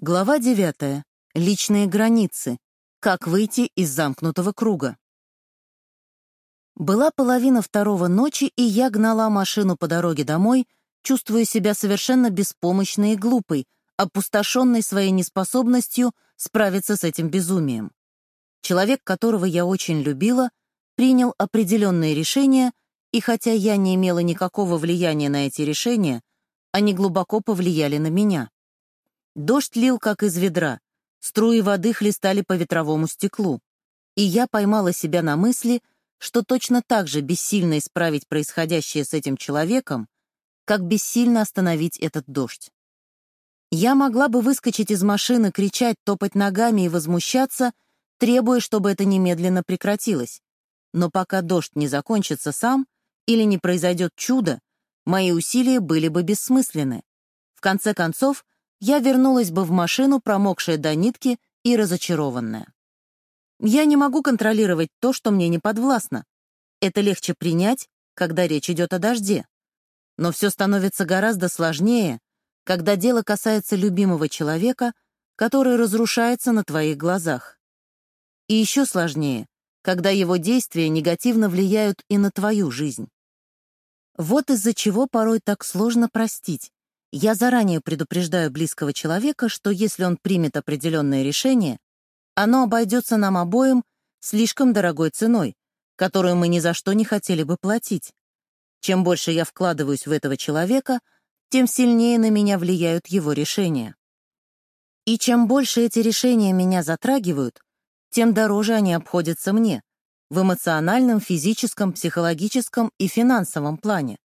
Глава 9. Личные границы. Как выйти из замкнутого круга. Была половина второго ночи, и я гнала машину по дороге домой, чувствуя себя совершенно беспомощной и глупой, опустошенной своей неспособностью справиться с этим безумием. Человек, которого я очень любила, принял определенные решения, и хотя я не имела никакого влияния на эти решения, они глубоко повлияли на меня. Дождь лил, как из ведра, струи воды хлестали по ветровому стеклу, и я поймала себя на мысли, что точно так же бессильно исправить происходящее с этим человеком, как бессильно остановить этот дождь. Я могла бы выскочить из машины, кричать, топать ногами и возмущаться, требуя, чтобы это немедленно прекратилось. Но пока дождь не закончится сам или не произойдет чудо, мои усилия были бы бессмысленны. В конце концов, я вернулась бы в машину, промокшая до нитки и разочарованная. Я не могу контролировать то, что мне не подвластно. Это легче принять, когда речь идет о дожде. Но все становится гораздо сложнее, когда дело касается любимого человека, который разрушается на твоих глазах. И еще сложнее, когда его действия негативно влияют и на твою жизнь. Вот из-за чего порой так сложно простить, я заранее предупреждаю близкого человека, что если он примет определенное решение, оно обойдется нам обоим слишком дорогой ценой, которую мы ни за что не хотели бы платить. Чем больше я вкладываюсь в этого человека, тем сильнее на меня влияют его решения. И чем больше эти решения меня затрагивают, тем дороже они обходятся мне в эмоциональном, физическом, психологическом и финансовом плане.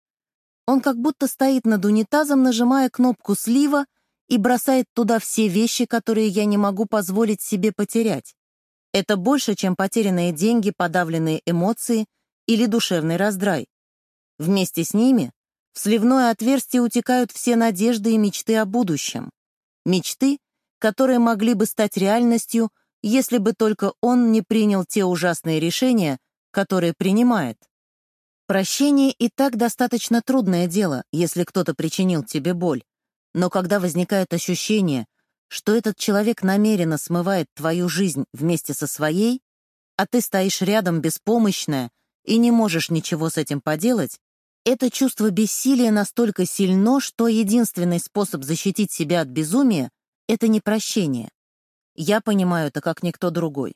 Он как будто стоит над унитазом, нажимая кнопку слива и бросает туда все вещи, которые я не могу позволить себе потерять. Это больше, чем потерянные деньги, подавленные эмоции или душевный раздрай. Вместе с ними в сливное отверстие утекают все надежды и мечты о будущем. Мечты, которые могли бы стать реальностью, если бы только он не принял те ужасные решения, которые принимает. Прощение и так достаточно трудное дело, если кто-то причинил тебе боль. Но когда возникает ощущение, что этот человек намеренно смывает твою жизнь вместе со своей, а ты стоишь рядом беспомощная и не можешь ничего с этим поделать, это чувство бессилия настолько сильно, что единственный способ защитить себя от безумия — это не прощение. Я понимаю это как никто другой.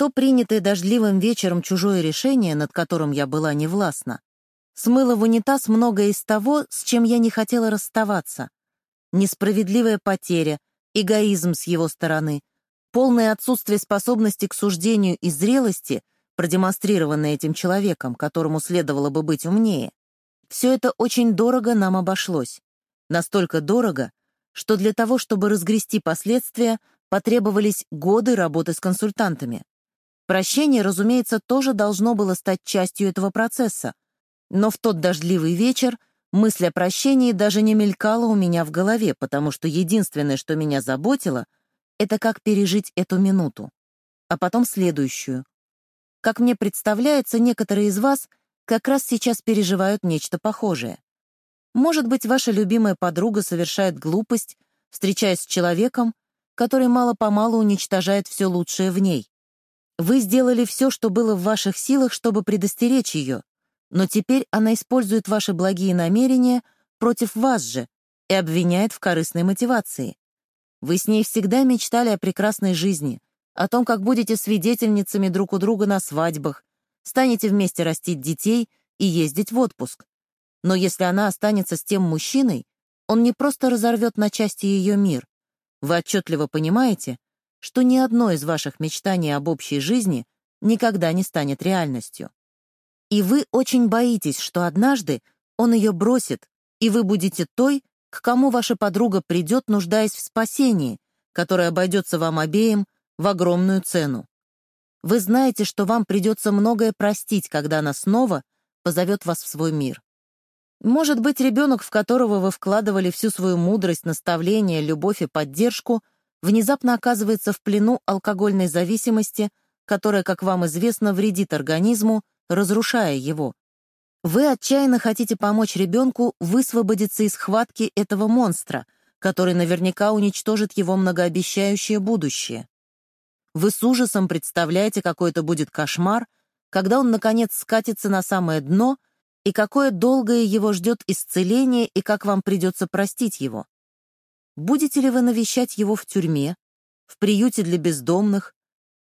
То принятое дождливым вечером чужое решение, над которым я была невластна, смыло в унитаз многое из того, с чем я не хотела расставаться. Несправедливая потеря, эгоизм с его стороны, полное отсутствие способности к суждению и зрелости, продемонстрированное этим человеком, которому следовало бы быть умнее. Все это очень дорого нам обошлось. Настолько дорого, что для того, чтобы разгрести последствия, потребовались годы работы с консультантами. Прощение, разумеется, тоже должно было стать частью этого процесса. Но в тот дождливый вечер мысль о прощении даже не мелькала у меня в голове, потому что единственное, что меня заботило, это как пережить эту минуту, а потом следующую. Как мне представляется, некоторые из вас как раз сейчас переживают нечто похожее. Может быть, ваша любимая подруга совершает глупость, встречаясь с человеком, который мало-помалу уничтожает все лучшее в ней. Вы сделали все, что было в ваших силах, чтобы предостеречь ее, но теперь она использует ваши благие намерения против вас же и обвиняет в корыстной мотивации. Вы с ней всегда мечтали о прекрасной жизни, о том, как будете свидетельницами друг у друга на свадьбах, станете вместе растить детей и ездить в отпуск. Но если она останется с тем мужчиной, он не просто разорвет на части ее мир. Вы отчетливо понимаете, что ни одно из ваших мечтаний об общей жизни никогда не станет реальностью. И вы очень боитесь, что однажды он ее бросит, и вы будете той, к кому ваша подруга придет, нуждаясь в спасении, которое обойдется вам обеим в огромную цену. Вы знаете, что вам придется многое простить, когда она снова позовет вас в свой мир. Может быть, ребенок, в которого вы вкладывали всю свою мудрость, наставление, любовь и поддержку, внезапно оказывается в плену алкогольной зависимости, которая, как вам известно, вредит организму, разрушая его. Вы отчаянно хотите помочь ребенку высвободиться из хватки этого монстра, который наверняка уничтожит его многообещающее будущее. Вы с ужасом представляете, какой это будет кошмар, когда он, наконец, скатится на самое дно, и какое долгое его ждет исцеление, и как вам придется простить его. Будете ли вы навещать его в тюрьме, в приюте для бездомных,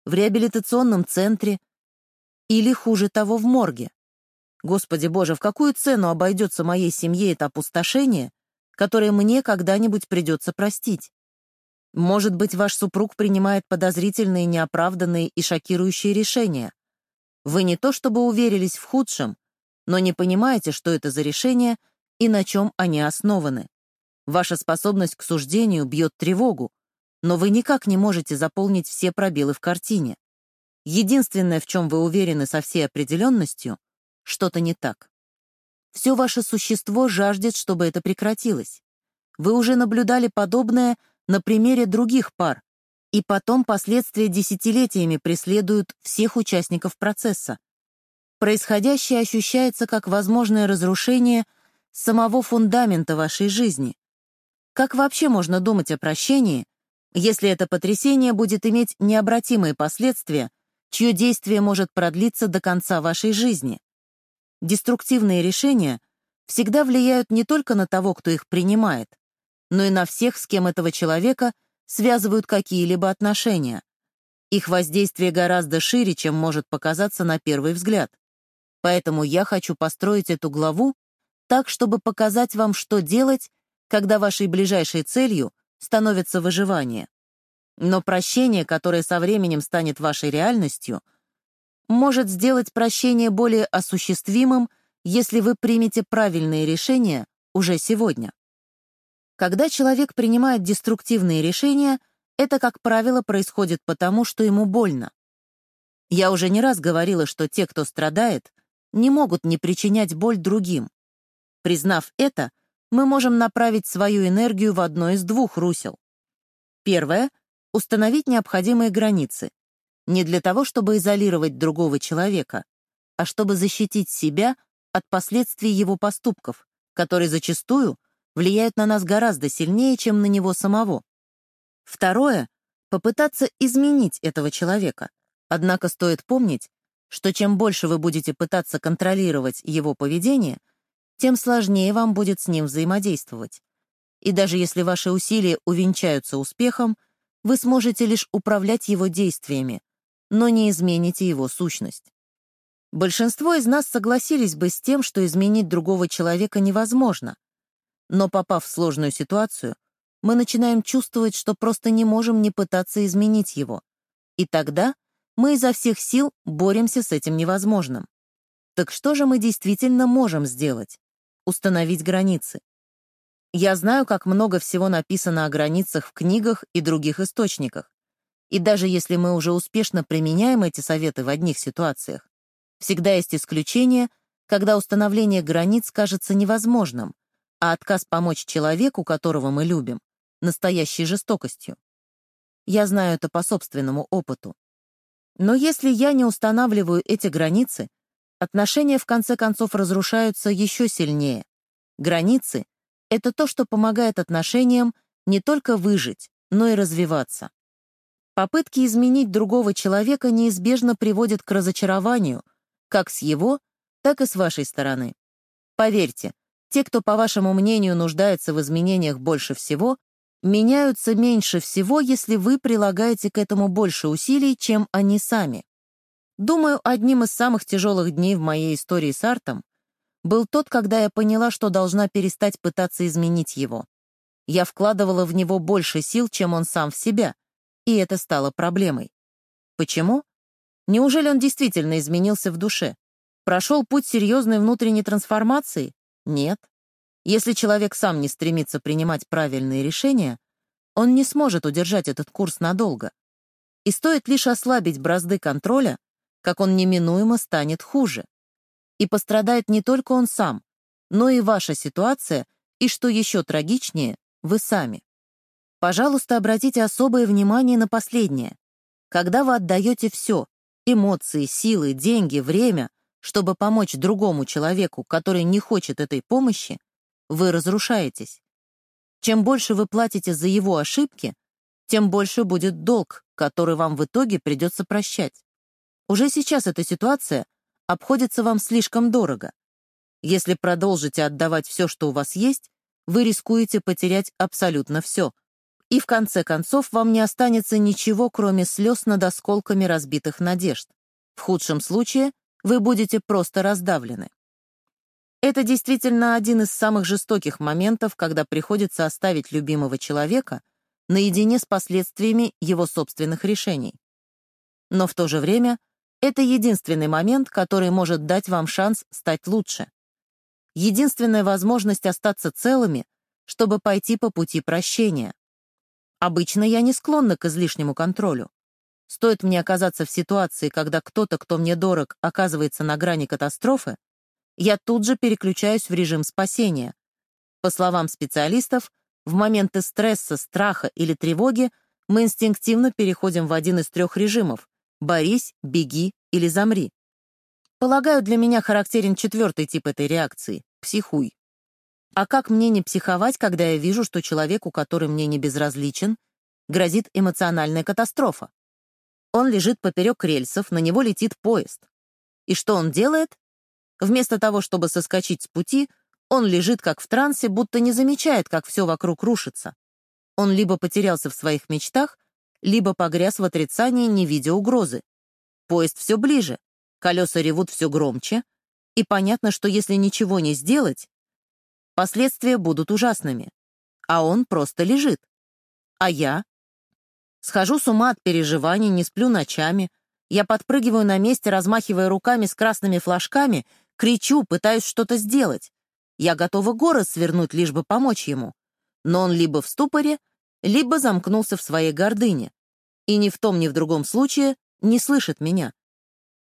в реабилитационном центре или, хуже того, в морге? Господи Боже, в какую цену обойдется моей семье это опустошение, которое мне когда-нибудь придется простить? Может быть, ваш супруг принимает подозрительные, неоправданные и шокирующие решения. Вы не то чтобы уверились в худшем, но не понимаете, что это за решения и на чем они основаны. Ваша способность к суждению бьет тревогу, но вы никак не можете заполнить все пробелы в картине. Единственное, в чем вы уверены со всей определенностью, что-то не так. Все ваше существо жаждет, чтобы это прекратилось. Вы уже наблюдали подобное на примере других пар, и потом последствия десятилетиями преследуют всех участников процесса. Происходящее ощущается как возможное разрушение самого фундамента вашей жизни. Как вообще можно думать о прощении, если это потрясение будет иметь необратимые последствия, чье действие может продлиться до конца вашей жизни? Деструктивные решения всегда влияют не только на того, кто их принимает, но и на всех, с кем этого человека связывают какие-либо отношения. Их воздействие гораздо шире, чем может показаться на первый взгляд. Поэтому я хочу построить эту главу так, чтобы показать вам, что делать, когда вашей ближайшей целью становится выживание. Но прощение, которое со временем станет вашей реальностью — может сделать прощение более осуществимым, если вы примете правильные решения уже сегодня. Когда человек принимает деструктивные решения, это, как правило, происходит потому, что ему больно. Я уже не раз говорила, что те, кто страдает, не могут не причинять боль другим. Признав это, мы можем направить свою энергию в одно из двух русел. Первое — установить необходимые границы, не для того, чтобы изолировать другого человека, а чтобы защитить себя от последствий его поступков, которые зачастую влияют на нас гораздо сильнее, чем на него самого. Второе — попытаться изменить этого человека. Однако стоит помнить, что чем больше вы будете пытаться контролировать его поведение, тем сложнее вам будет с ним взаимодействовать. И даже если ваши усилия увенчаются успехом, вы сможете лишь управлять его действиями, но не измените его сущность. Большинство из нас согласились бы с тем, что изменить другого человека невозможно. Но попав в сложную ситуацию, мы начинаем чувствовать, что просто не можем не пытаться изменить его. И тогда мы изо всех сил боремся с этим невозможным. Так что же мы действительно можем сделать? Установить границы. Я знаю, как много всего написано о границах в книгах и других источниках. И даже если мы уже успешно применяем эти советы в одних ситуациях, всегда есть исключения, когда установление границ кажется невозможным, а отказ помочь человеку, которого мы любим, настоящей жестокостью. Я знаю это по собственному опыту. Но если я не устанавливаю эти границы, отношения в конце концов разрушаются еще сильнее. Границы — это то, что помогает отношениям не только выжить, но и развиваться. Попытки изменить другого человека неизбежно приводят к разочарованию, как с его, так и с вашей стороны. Поверьте, те, кто, по вашему мнению, нуждается в изменениях больше всего, меняются меньше всего, если вы прилагаете к этому больше усилий, чем они сами. Думаю, одним из самых тяжелых дней в моей истории с артом был тот, когда я поняла, что должна перестать пытаться изменить его. Я вкладывала в него больше сил, чем он сам в себя, и это стало проблемой. Почему? Неужели он действительно изменился в душе? Прошел путь серьезной внутренней трансформации? Нет. Если человек сам не стремится принимать правильные решения, он не сможет удержать этот курс надолго. И стоит лишь ослабить бразды контроля, как он неминуемо станет хуже. И пострадает не только он сам, но и ваша ситуация, и, что еще трагичнее, вы сами. Пожалуйста, обратите особое внимание на последнее. Когда вы отдаете все — эмоции, силы, деньги, время — чтобы помочь другому человеку, который не хочет этой помощи, вы разрушаетесь. Чем больше вы платите за его ошибки, тем больше будет долг, который вам в итоге придется прощать. Уже сейчас эта ситуация обходится вам слишком дорого. Если продолжите отдавать все, что у вас есть, вы рискуете потерять абсолютно все. И в конце концов вам не останется ничего, кроме слез над осколками разбитых надежд. В худшем случае вы будете просто раздавлены. Это действительно один из самых жестоких моментов, когда приходится оставить любимого человека наедине с последствиями его собственных решений. Но в то же время это единственный момент, который может дать вам шанс стать лучше. Единственная возможность остаться целыми, чтобы пойти по пути прощения. Обычно я не склонна к излишнему контролю. Стоит мне оказаться в ситуации, когда кто-то, кто мне дорог, оказывается на грани катастрофы, я тут же переключаюсь в режим спасения. По словам специалистов, в моменты стресса, страха или тревоги мы инстинктивно переходим в один из трех режимов — борись, беги или замри. Полагаю, для меня характерен четвертый тип этой реакции — психуй. А как мне не психовать, когда я вижу, что человеку, который мне не безразличен, грозит эмоциональная катастрофа? Он лежит поперек рельсов, на него летит поезд. И что он делает? Вместо того, чтобы соскочить с пути, он лежит как в трансе, будто не замечает, как все вокруг рушится. Он либо потерялся в своих мечтах, либо погряз в отрицании, не видя угрозы. Поезд все ближе, колеса ревут все громче, и понятно, что если ничего не сделать, последствия будут ужасными. А он просто лежит. А я? Схожу с ума от переживаний, не сплю ночами. Я подпрыгиваю на месте, размахивая руками с красными флажками, Кричу, пытаюсь что-то сделать. Я готова горы свернуть, лишь бы помочь ему. Но он либо в ступоре, либо замкнулся в своей гордыне. И ни в том, ни в другом случае не слышит меня.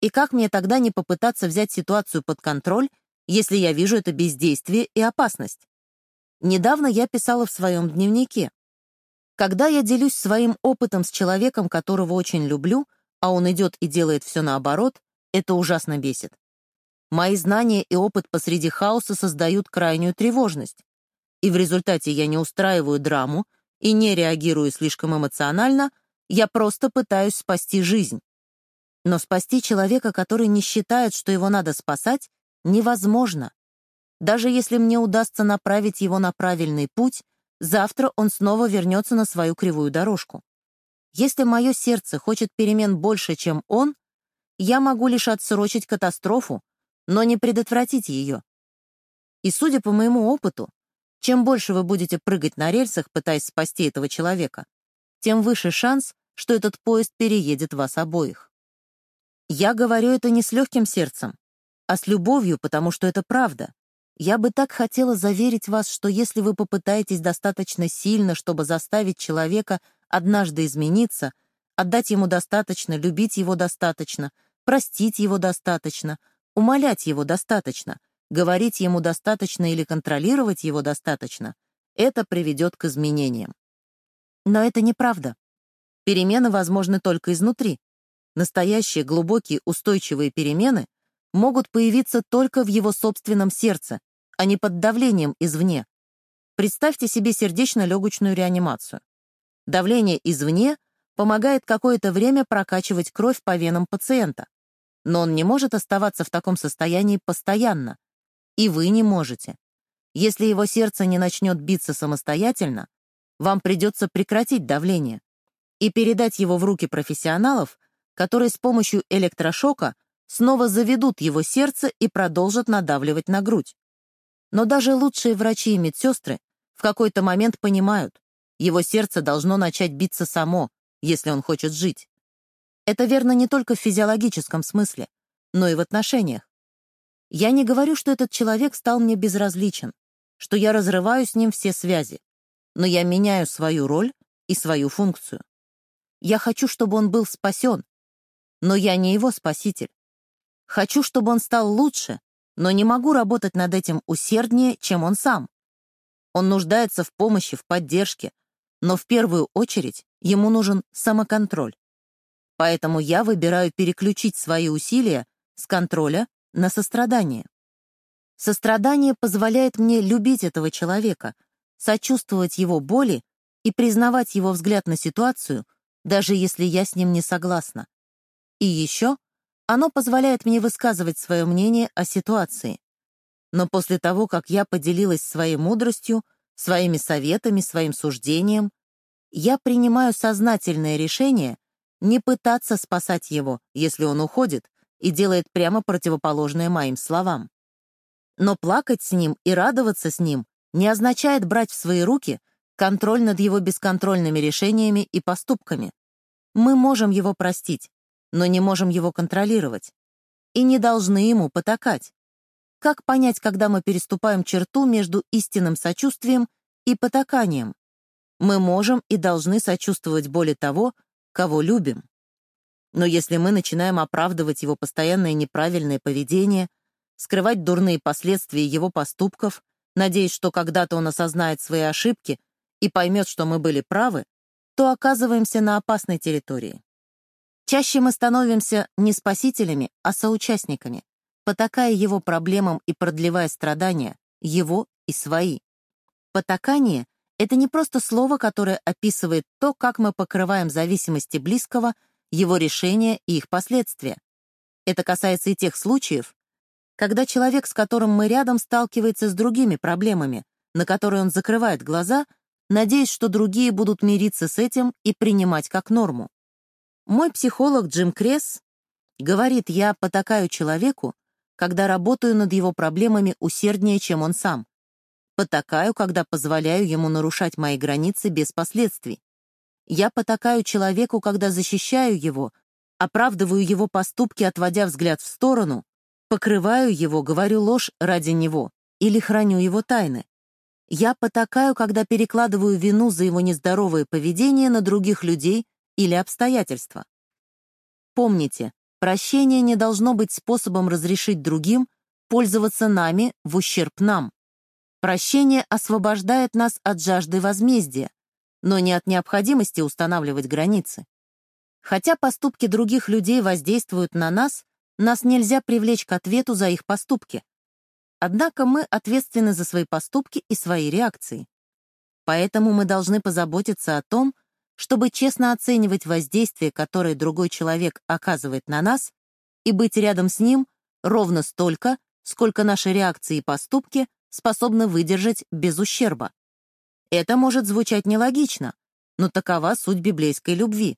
И как мне тогда не попытаться взять ситуацию под контроль, если я вижу это бездействие и опасность? Недавно я писала в своем дневнике. Когда я делюсь своим опытом с человеком, которого очень люблю, а он идет и делает все наоборот, это ужасно бесит. Мои знания и опыт посреди хаоса создают крайнюю тревожность. И в результате я не устраиваю драму и не реагирую слишком эмоционально, я просто пытаюсь спасти жизнь. Но спасти человека, который не считает, что его надо спасать, невозможно. Даже если мне удастся направить его на правильный путь, завтра он снова вернется на свою кривую дорожку. Если мое сердце хочет перемен больше, чем он, я могу лишь отсрочить катастрофу, но не предотвратить ее. И судя по моему опыту, чем больше вы будете прыгать на рельсах, пытаясь спасти этого человека, тем выше шанс, что этот поезд переедет вас обоих. Я говорю это не с легким сердцем, а с любовью, потому что это правда. Я бы так хотела заверить вас, что если вы попытаетесь достаточно сильно, чтобы заставить человека однажды измениться, отдать ему достаточно, любить его достаточно, простить его достаточно, Умолять его достаточно, говорить ему достаточно или контролировать его достаточно — это приведет к изменениям. Но это неправда. Перемены возможны только изнутри. Настоящие, глубокие, устойчивые перемены могут появиться только в его собственном сердце, а не под давлением извне. Представьте себе сердечно-легочную реанимацию. Давление извне помогает какое-то время прокачивать кровь по венам пациента. Но он не может оставаться в таком состоянии постоянно. И вы не можете. Если его сердце не начнет биться самостоятельно, вам придется прекратить давление и передать его в руки профессионалов, которые с помощью электрошока снова заведут его сердце и продолжат надавливать на грудь. Но даже лучшие врачи и медсестры в какой-то момент понимают, его сердце должно начать биться само, если он хочет жить. Это верно не только в физиологическом смысле, но и в отношениях. Я не говорю, что этот человек стал мне безразличен, что я разрываю с ним все связи, но я меняю свою роль и свою функцию. Я хочу, чтобы он был спасен, но я не его спаситель. Хочу, чтобы он стал лучше, но не могу работать над этим усерднее, чем он сам. Он нуждается в помощи, в поддержке, но в первую очередь ему нужен самоконтроль. Поэтому я выбираю переключить свои усилия с контроля на сострадание. Сострадание позволяет мне любить этого человека, сочувствовать его боли и признавать его взгляд на ситуацию, даже если я с ним не согласна. И еще оно позволяет мне высказывать свое мнение о ситуации. Но после того, как я поделилась своей мудростью, своими советами, своим суждением, я принимаю сознательное решение не пытаться спасать его, если он уходит, и делает прямо противоположное моим словам. Но плакать с ним и радоваться с ним не означает брать в свои руки контроль над его бесконтрольными решениями и поступками. Мы можем его простить, но не можем его контролировать. И не должны ему потакать. Как понять, когда мы переступаем черту между истинным сочувствием и потаканием? Мы можем и должны сочувствовать боли того, кого любим. Но если мы начинаем оправдывать его постоянное неправильное поведение, скрывать дурные последствия его поступков, надеясь, что когда-то он осознает свои ошибки и поймет, что мы были правы, то оказываемся на опасной территории. Чаще мы становимся не спасителями, а соучастниками, потакая его проблемам и продлевая страдания, его и свои. Потакание — это не просто слово, которое описывает то, как мы покрываем зависимости близкого, его решения и их последствия. Это касается и тех случаев, когда человек, с которым мы рядом, сталкивается с другими проблемами, на которые он закрывает глаза, надеясь, что другие будут мириться с этим и принимать как норму. Мой психолог Джим Кресс говорит, я потакаю человеку, когда работаю над его проблемами усерднее, чем он сам. Потакаю, когда позволяю ему нарушать мои границы без последствий. Я потакаю человеку, когда защищаю его, оправдываю его поступки, отводя взгляд в сторону, покрываю его, говорю ложь ради него или храню его тайны. Я потакаю, когда перекладываю вину за его нездоровое поведение на других людей или обстоятельства. Помните, прощение не должно быть способом разрешить другим пользоваться нами в ущерб нам. Прощение освобождает нас от жажды возмездия, но не от необходимости устанавливать границы. Хотя поступки других людей воздействуют на нас, нас нельзя привлечь к ответу за их поступки. Однако мы ответственны за свои поступки и свои реакции. Поэтому мы должны позаботиться о том, чтобы честно оценивать воздействие, которое другой человек оказывает на нас, и быть рядом с ним ровно столько, сколько наши реакции и поступки способны выдержать без ущерба. Это может звучать нелогично, но такова суть библейской любви.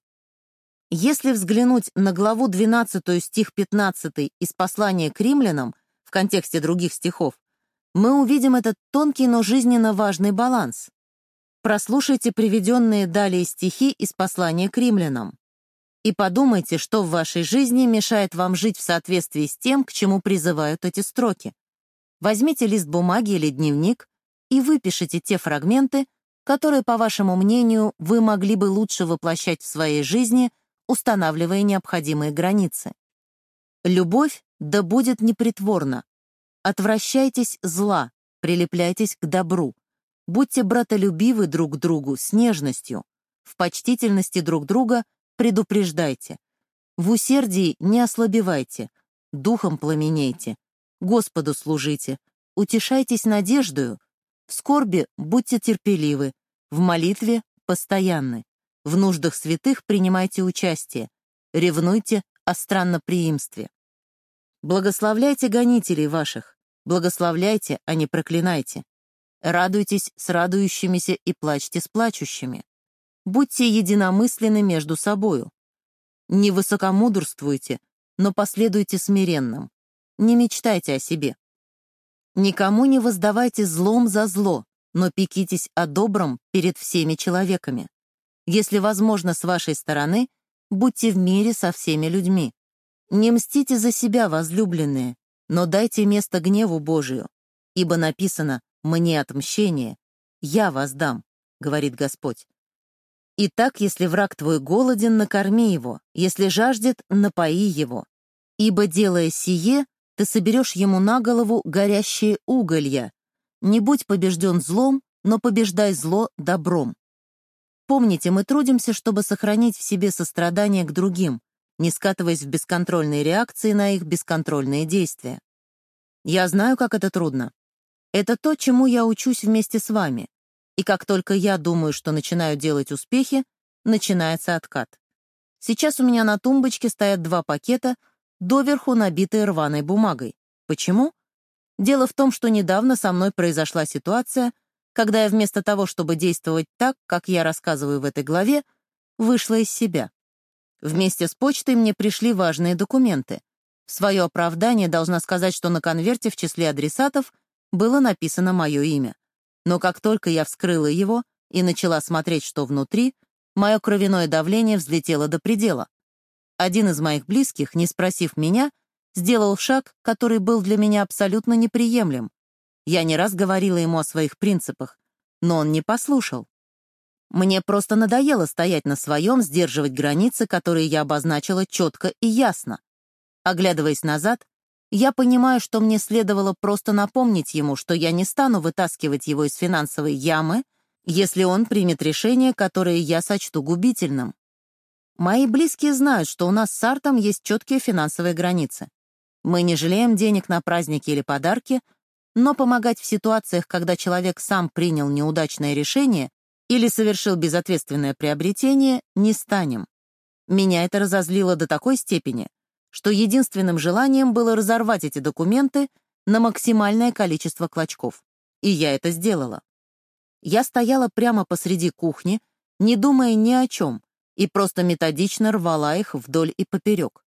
Если взглянуть на главу 12 стих 15 из послания к римлянам в контексте других стихов, мы увидим этот тонкий, но жизненно важный баланс. Прослушайте приведенные далее стихи из послания к римлянам и подумайте, что в вашей жизни мешает вам жить в соответствии с тем, к чему призывают эти строки. Возьмите лист бумаги или дневник и выпишите те фрагменты, которые, по вашему мнению, вы могли бы лучше воплощать в своей жизни, устанавливая необходимые границы. Любовь да будет непритворна. Отвращайтесь зла, прилепляйтесь к добру. Будьте братолюбивы друг другу с нежностью. В почтительности друг друга предупреждайте. В усердии не ослабевайте. Духом пламенейте. Господу служите. Утешайтесь надеждою. В скорби будьте терпеливы. В молитве постоянны. В нуждах святых принимайте участие. Ревнуйте о странноприимстве. Благословляйте гонителей ваших. Благословляйте, а не проклинайте. Радуйтесь с радующимися и плачьте с плачущими. Будьте единомысленны между собою. Не высокомудрствуйте, но последуйте смиренным. Не мечтайте о себе. Никому не воздавайте злом за зло, но пекитесь о добром перед всеми человеками. Если возможно с вашей стороны, будьте в мире со всеми людьми. Не мстите за себя, возлюбленные, но дайте место гневу Божию, ибо написано мне отмщение, я воздам, говорит Господь. Итак, если враг твой голоден, накорми его, если жаждет, напои его. Ибо, делая сие, ты соберешь ему на голову горящие уголья. Не будь побежден злом, но побеждай зло добром. Помните, мы трудимся, чтобы сохранить в себе сострадание к другим, не скатываясь в бесконтрольные реакции на их бесконтрольные действия. Я знаю, как это трудно. Это то, чему я учусь вместе с вами. И как только я думаю, что начинаю делать успехи, начинается откат. Сейчас у меня на тумбочке стоят два пакета, доверху набитые рваной бумагой. Почему? Дело в том, что недавно со мной произошла ситуация, когда я вместо того, чтобы действовать так, как я рассказываю в этой главе, вышла из себя. Вместе с почтой мне пришли важные документы. В свое оправдание должна сказать, что на конверте в числе адресатов было написано мое имя. Но как только я вскрыла его и начала смотреть, что внутри, мое кровяное давление взлетело до предела. Один из моих близких, не спросив меня, сделал шаг, который был для меня абсолютно неприемлем. Я не раз говорила ему о своих принципах, но он не послушал. Мне просто надоело стоять на своем, сдерживать границы, которые я обозначила четко и ясно. Оглядываясь назад, я понимаю, что мне следовало просто напомнить ему, что я не стану вытаскивать его из финансовой ямы, если он примет решение, которое я сочту губительным. Мои близкие знают, что у нас с Артом есть четкие финансовые границы. Мы не жалеем денег на праздники или подарки, но помогать в ситуациях, когда человек сам принял неудачное решение или совершил безответственное приобретение, не станем. Меня это разозлило до такой степени, что единственным желанием было разорвать эти документы на максимальное количество клочков. И я это сделала. Я стояла прямо посреди кухни, не думая ни о чем, и просто методично рвала их вдоль и поперек.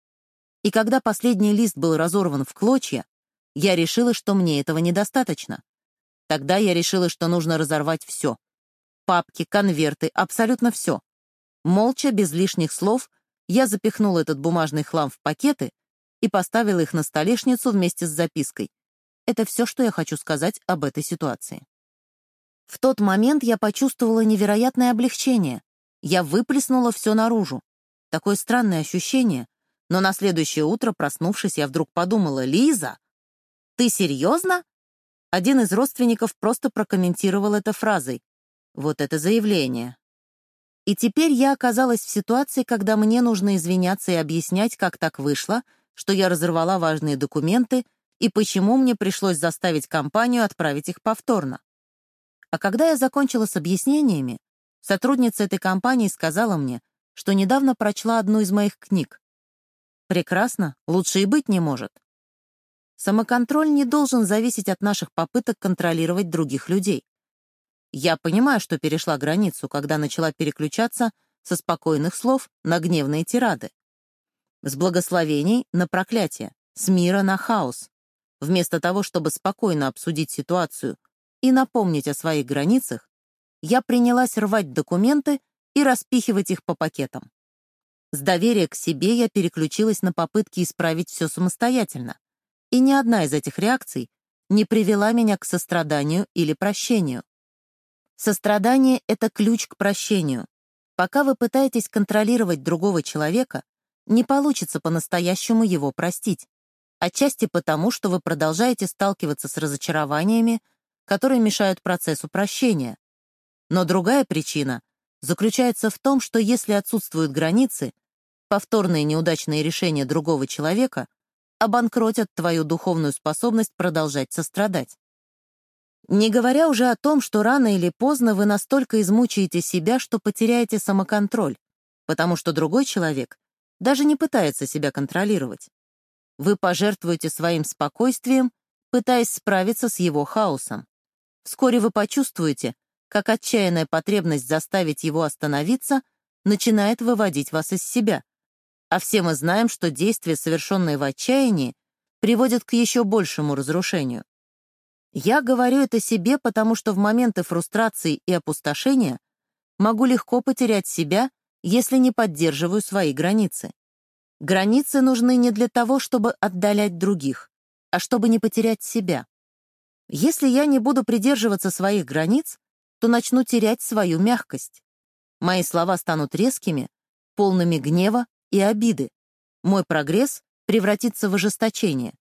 И когда последний лист был разорван в клочья, я решила, что мне этого недостаточно. Тогда я решила, что нужно разорвать все. Папки, конверты, абсолютно все. Молча, без лишних слов, я запихнула этот бумажный хлам в пакеты и поставила их на столешницу вместе с запиской. Это все, что я хочу сказать об этой ситуации. В тот момент я почувствовала невероятное облегчение. Я выплеснула все наружу. Такое странное ощущение, но на следующее утро, проснувшись, я вдруг подумала, «Лиза, ты серьезно?» Один из родственников просто прокомментировал это фразой. Вот это заявление. И теперь я оказалась в ситуации, когда мне нужно извиняться и объяснять, как так вышло, что я разорвала важные документы и почему мне пришлось заставить компанию отправить их повторно. А когда я закончила с объяснениями, сотрудница этой компании сказала мне, что недавно прочла одну из моих книг, Прекрасно, лучше и быть не может. Самоконтроль не должен зависеть от наших попыток контролировать других людей. Я понимаю, что перешла границу, когда начала переключаться со спокойных слов на гневные тирады. С благословений на проклятие, с мира на хаос. Вместо того, чтобы спокойно обсудить ситуацию и напомнить о своих границах, я принялась рвать документы и распихивать их по пакетам. С доверия к себе я переключилась на попытки исправить все самостоятельно, и ни одна из этих реакций не привела меня к состраданию или прощению. Сострадание — это ключ к прощению. Пока вы пытаетесь контролировать другого человека, не получится по-настоящему его простить. Отчасти потому, что вы продолжаете сталкиваться с разочарованиями, которые мешают процессу прощения. Но другая причина заключается в том, что если отсутствуют границы, повторные неудачные решения другого человека обанкротят твою духовную способность продолжать сострадать. Не говоря уже о том, что рано или поздно вы настолько измучаете себя, что потеряете самоконтроль, потому что другой человек даже не пытается себя контролировать. Вы пожертвуете своим спокойствием, пытаясь справиться с его хаосом. Вскоре вы почувствуете, как отчаянная потребность заставить его остановиться начинает выводить вас из себя. А все мы знаем, что действия, совершенные в отчаянии, приводят к еще большему разрушению. Я говорю это себе, потому что в моменты фрустрации и опустошения могу легко потерять себя, если не поддерживаю свои границы. Границы нужны не для того, чтобы отдалять других, а чтобы не потерять себя. Если я не буду придерживаться своих границ, то начну терять свою мягкость. Мои слова станут резкими, полными гнева и обиды. Мой прогресс превратится в ожесточение.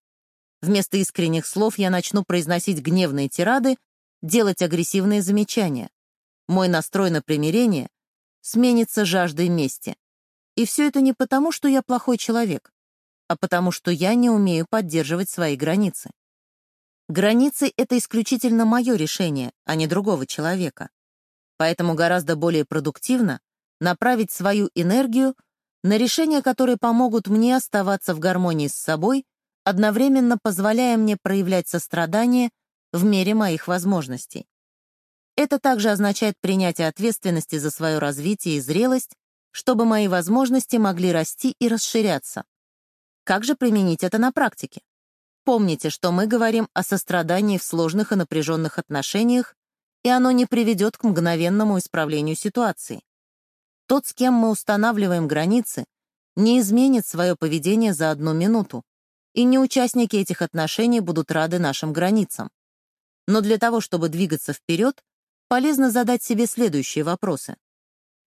Вместо искренних слов я начну произносить гневные тирады, делать агрессивные замечания. Мой настрой на примирение сменится жаждой мести. И все это не потому, что я плохой человек, а потому что я не умею поддерживать свои границы. Границы — это исключительно мое решение, а не другого человека. Поэтому гораздо более продуктивно направить свою энергию на решения, которые помогут мне оставаться в гармонии с собой, одновременно позволяя мне проявлять сострадание в мере моих возможностей. Это также означает принятие ответственности за свое развитие и зрелость, чтобы мои возможности могли расти и расширяться. Как же применить это на практике? Помните, что мы говорим о сострадании в сложных и напряженных отношениях, и оно не приведет к мгновенному исправлению ситуации. Тот, с кем мы устанавливаем границы, не изменит свое поведение за одну минуту, и не участники этих отношений будут рады нашим границам. Но для того, чтобы двигаться вперед, полезно задать себе следующие вопросы.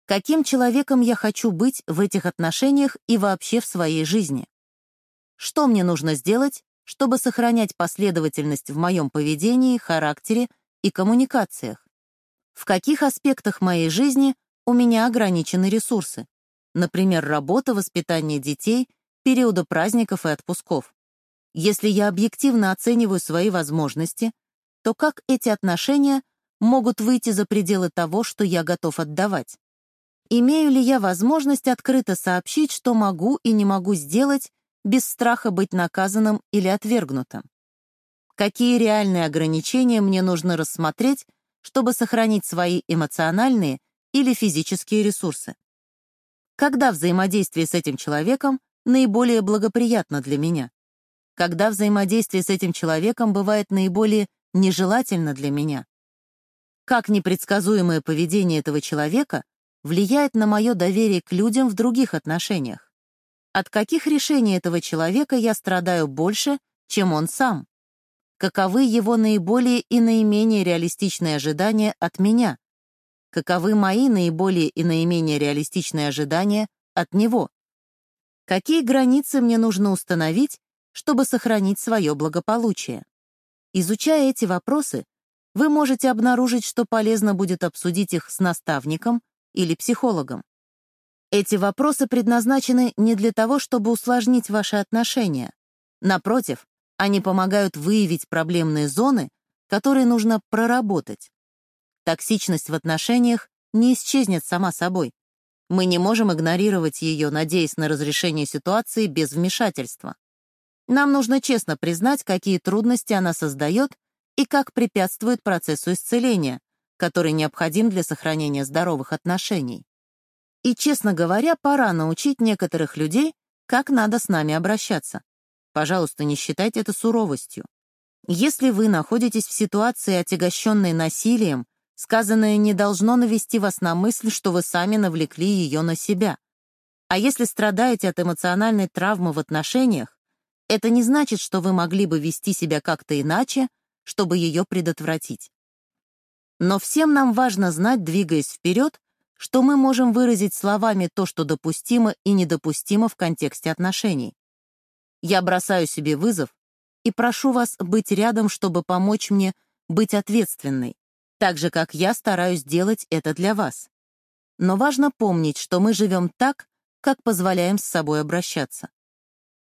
Каким человеком я хочу быть в этих отношениях и вообще в своей жизни? Что мне нужно сделать, чтобы сохранять последовательность в моем поведении, характере и коммуникациях? В каких аспектах моей жизни у меня ограничены ресурсы? Например, работа, воспитание детей, периоды праздников и отпусков. Если я объективно оцениваю свои возможности, то как эти отношения могут выйти за пределы того, что я готов отдавать? Имею ли я возможность открыто сообщить, что могу и не могу сделать, без страха быть наказанным или отвергнутым? Какие реальные ограничения мне нужно рассмотреть, чтобы сохранить свои эмоциональные или физические ресурсы? Когда взаимодействие с этим человеком наиболее благоприятно для меня? Когда взаимодействие с этим человеком бывает наиболее нежелательно для меня? Как непредсказуемое поведение этого человека влияет на мое доверие к людям в других отношениях? От каких решений этого человека я страдаю больше, чем он сам? Каковы его наиболее и наименее реалистичные ожидания от меня? Каковы мои наиболее и наименее реалистичные ожидания от него? Какие границы мне нужно установить, чтобы сохранить свое благополучие? Изучая эти вопросы, вы можете обнаружить, что полезно будет обсудить их с наставником, или психологом. Эти вопросы предназначены не для того, чтобы усложнить ваши отношения. Напротив, они помогают выявить проблемные зоны, которые нужно проработать. Токсичность в отношениях не исчезнет сама собой. Мы не можем игнорировать ее, надеясь на разрешение ситуации без вмешательства. Нам нужно честно признать, какие трудности она создает и как препятствует процессу исцеления, который необходим для сохранения здоровых отношений. И, честно говоря, пора научить некоторых людей, как надо с нами обращаться. Пожалуйста, не считайте это суровостью. Если вы находитесь в ситуации, отягощенной насилием, сказанное не должно навести вас на мысль, что вы сами навлекли ее на себя. А если страдаете от эмоциональной травмы в отношениях, это не значит, что вы могли бы вести себя как-то иначе, чтобы ее предотвратить. Но всем нам важно знать, двигаясь вперед, что мы можем выразить словами то, что допустимо и недопустимо в контексте отношений. Я бросаю себе вызов и прошу вас быть рядом, чтобы помочь мне быть ответственной, так же, как я стараюсь делать это для вас. Но важно помнить, что мы живем так, как позволяем с собой обращаться.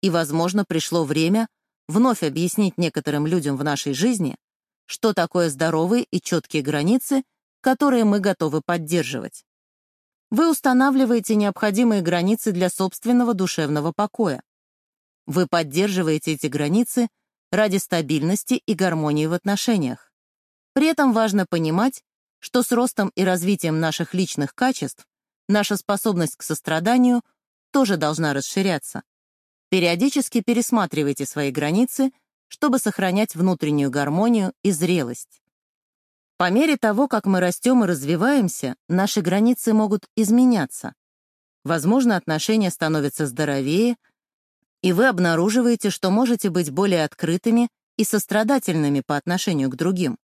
И, возможно, пришло время вновь объяснить некоторым людям в нашей жизни, что такое здоровые и четкие границы, которые мы готовы поддерживать. Вы устанавливаете необходимые границы для собственного душевного покоя. Вы поддерживаете эти границы ради стабильности и гармонии в отношениях. При этом важно понимать, что с ростом и развитием наших личных качеств наша способность к состраданию тоже должна расширяться. Периодически пересматривайте свои границы чтобы сохранять внутреннюю гармонию и зрелость. По мере того, как мы растем и развиваемся, наши границы могут изменяться. Возможно, отношения становятся здоровее, и вы обнаруживаете, что можете быть более открытыми и сострадательными по отношению к другим.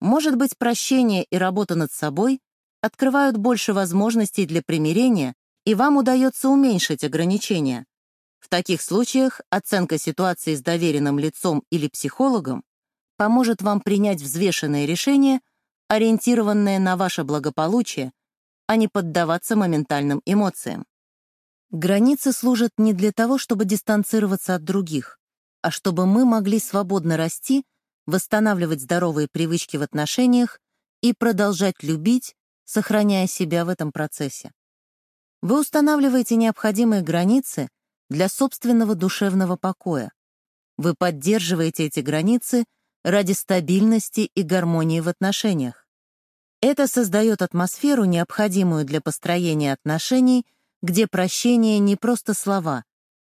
Может быть, прощение и работа над собой открывают больше возможностей для примирения, и вам удается уменьшить ограничения, в таких случаях оценка ситуации с доверенным лицом или психологом поможет вам принять взвешенное решение, ориентированное на ваше благополучие, а не поддаваться моментальным эмоциям. Границы служат не для того, чтобы дистанцироваться от других, а чтобы мы могли свободно расти, восстанавливать здоровые привычки в отношениях и продолжать любить, сохраняя себя в этом процессе. Вы устанавливаете необходимые границы для собственного душевного покоя. Вы поддерживаете эти границы ради стабильности и гармонии в отношениях. Это создает атмосферу, необходимую для построения отношений, где прощение не просто слова,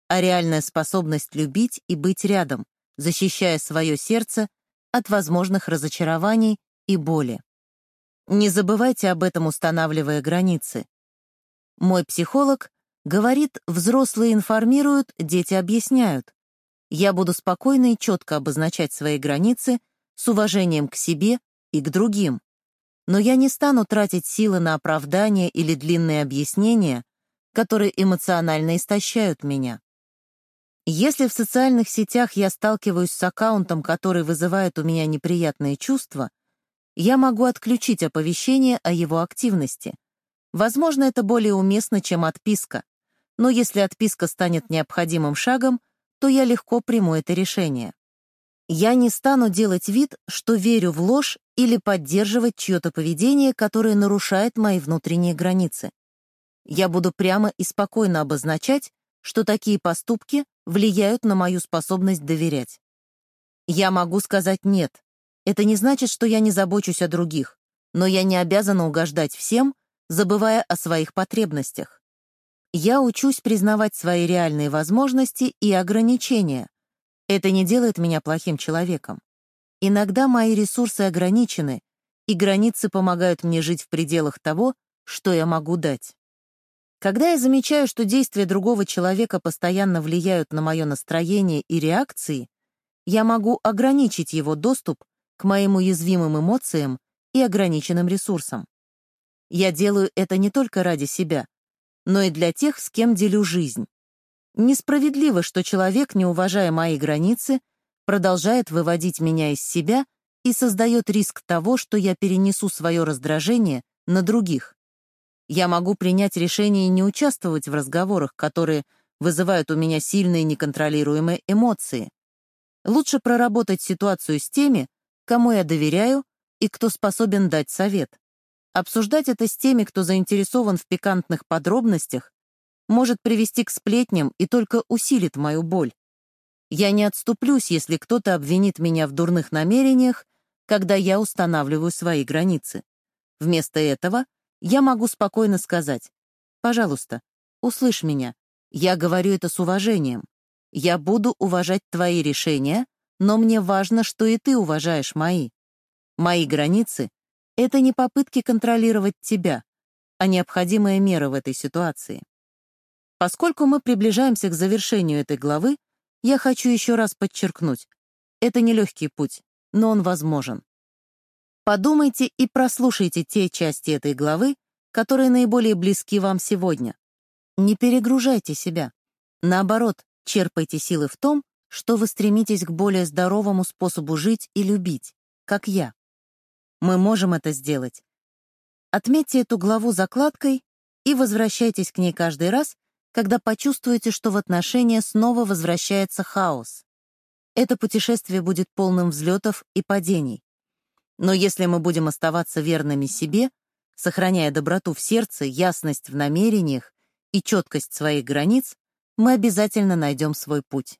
а реальная способность любить и быть рядом, защищая свое сердце от возможных разочарований и боли. Не забывайте об этом, устанавливая границы. Мой психолог говорит, взрослые информируют, дети объясняют. Я буду спокойно и четко обозначать свои границы с уважением к себе и к другим. Но я не стану тратить силы на оправдания или длинные объяснения, которые эмоционально истощают меня. Если в социальных сетях я сталкиваюсь с аккаунтом, который вызывает у меня неприятные чувства, я могу отключить оповещение о его активности. Возможно, это более уместно, чем отписка, но если отписка станет необходимым шагом, то я легко приму это решение. Я не стану делать вид, что верю в ложь или поддерживать чье-то поведение, которое нарушает мои внутренние границы. Я буду прямо и спокойно обозначать, что такие поступки влияют на мою способность доверять. Я могу сказать «нет». Это не значит, что я не забочусь о других, но я не обязана угождать всем, забывая о своих потребностях. Я учусь признавать свои реальные возможности и ограничения. Это не делает меня плохим человеком. Иногда мои ресурсы ограничены, и границы помогают мне жить в пределах того, что я могу дать. Когда я замечаю, что действия другого человека постоянно влияют на мое настроение и реакции, я могу ограничить его доступ к моим уязвимым эмоциям и ограниченным ресурсам. Я делаю это не только ради себя, но и для тех, с кем делю жизнь. Несправедливо, что человек, не уважая мои границы, продолжает выводить меня из себя и создает риск того, что я перенесу свое раздражение на других. Я могу принять решение не участвовать в разговорах, которые вызывают у меня сильные неконтролируемые эмоции. Лучше проработать ситуацию с теми, кому я доверяю и кто способен дать совет. Обсуждать это с теми, кто заинтересован в пикантных подробностях, может привести к сплетням и только усилит мою боль. Я не отступлюсь, если кто-то обвинит меня в дурных намерениях, когда я устанавливаю свои границы. Вместо этого я могу спокойно сказать, «Пожалуйста, услышь меня. Я говорю это с уважением. Я буду уважать твои решения, но мне важно, что и ты уважаешь мои. Мои границы — это не попытки контролировать тебя, а необходимая мера в этой ситуации. Поскольку мы приближаемся к завершению этой главы, я хочу еще раз подчеркнуть, это нелегкий путь, но он возможен. Подумайте и прослушайте те части этой главы, которые наиболее близки вам сегодня. Не перегружайте себя. Наоборот, черпайте силы в том, что вы стремитесь к более здоровому способу жить и любить, как я. Мы можем это сделать. Отметьте эту главу закладкой и возвращайтесь к ней каждый раз, когда почувствуете, что в отношения снова возвращается хаос. Это путешествие будет полным взлетов и падений. Но если мы будем оставаться верными себе, сохраняя доброту в сердце, ясность в намерениях и четкость своих границ, мы обязательно найдем свой путь.